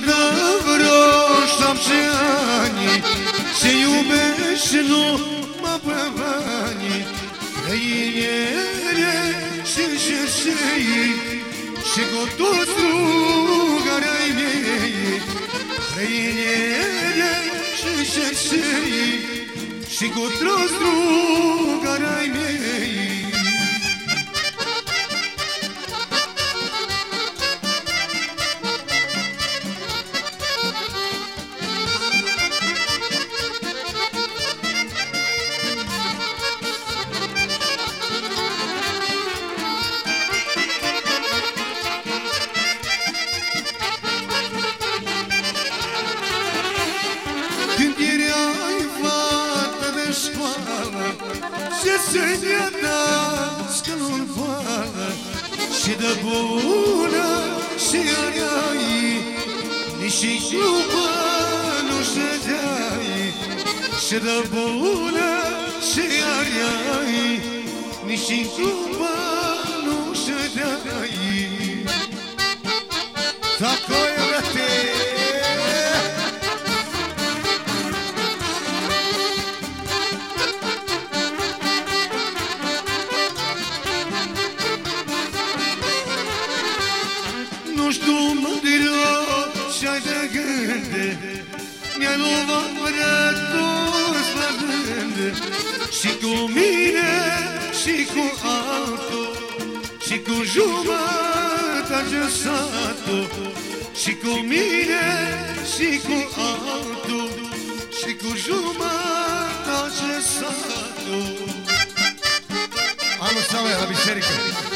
добро, чтоб все они Сию бесну мапавани Лейнере шишешей Шиготу сругарай мей чего шишешей друга сругарай мей școală Și să-i nască în vară Și de bună și rai Nici glupă nu ședeai. Și de bună și rai Nici glupă nu ședeai. Dacă Nu știu mândră și-ai de gânde Mi-a luat toți la rând Și cu mine și cu altul Și cu jumătate satul Și cu mine și cu altul Și cu jumătate satul Anul sau la biserică